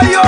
fire.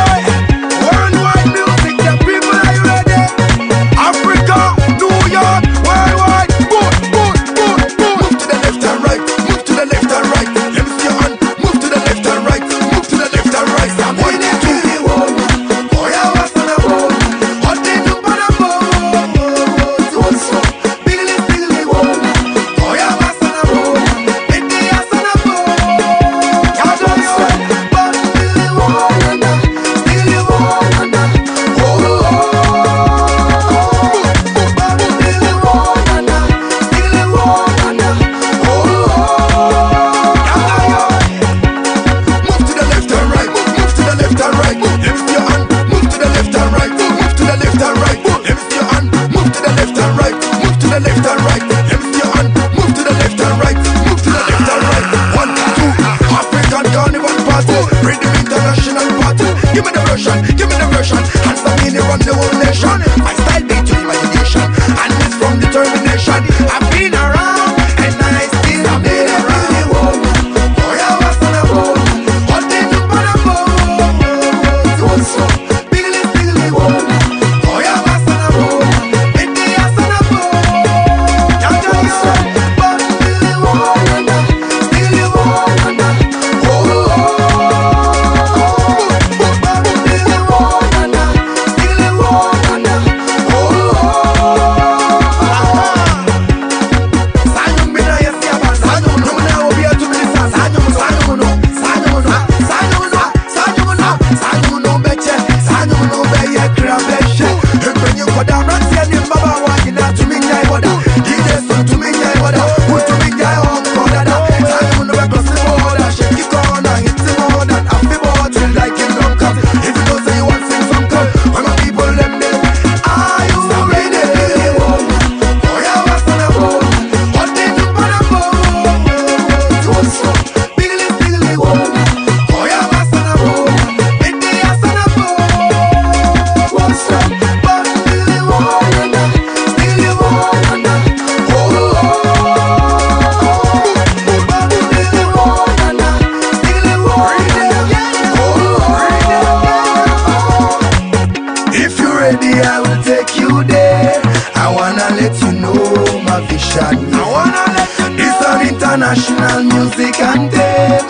shot. I wanna let. It's an international music anthem,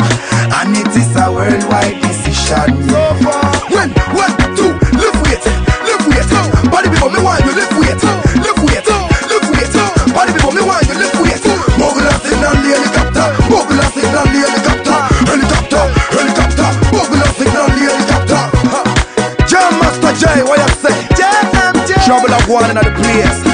and it is a worldwide decision. Yeah. So when, when, two, lift weight, lift weight. Body before me want you lift weight, lift weight, lift weight. Body before me want you lift weight. Mogul a on the helicopter, mogul a on the helicopter, helicopter, helicopter. Mogul a on the helicopter. Jam Master Jay, what you say? Trouble up one another place.